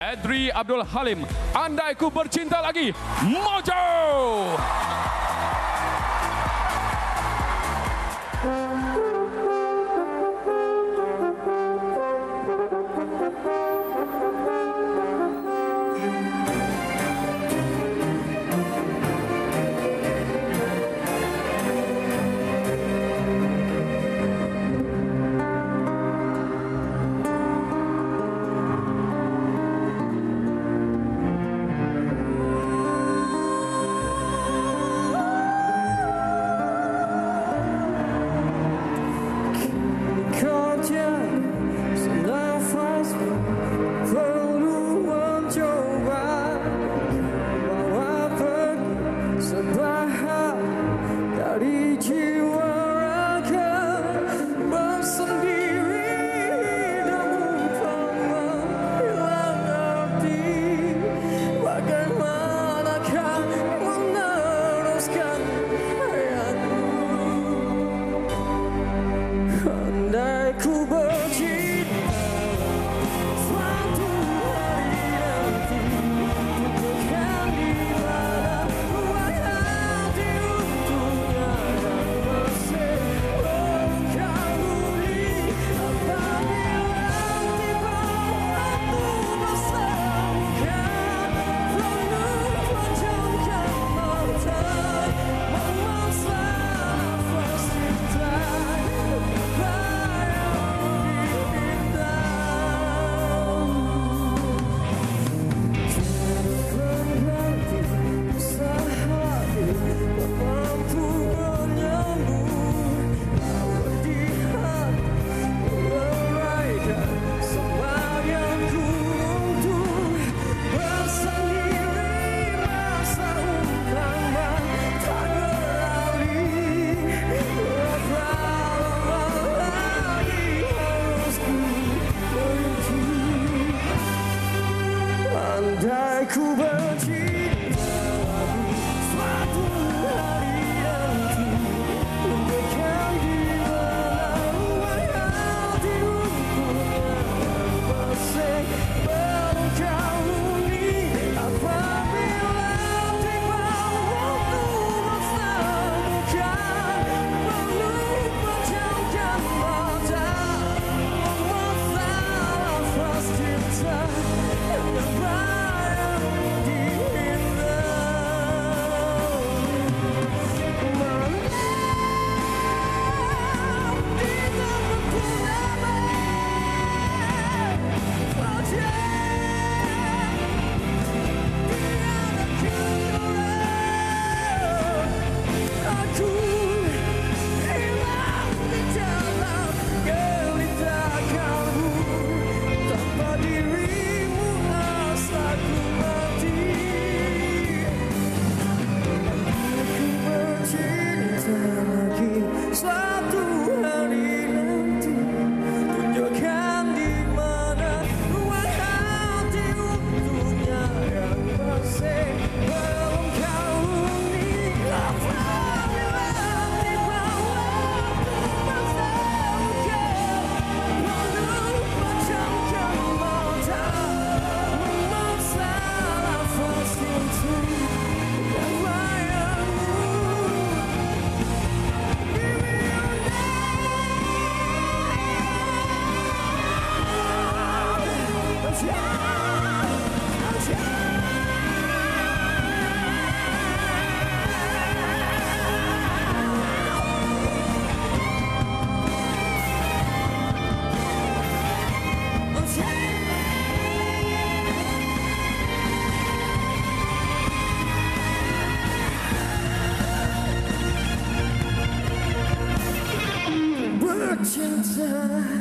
Adri Abdul Halim, andai ku bercinta lagi, Mojo! 现在。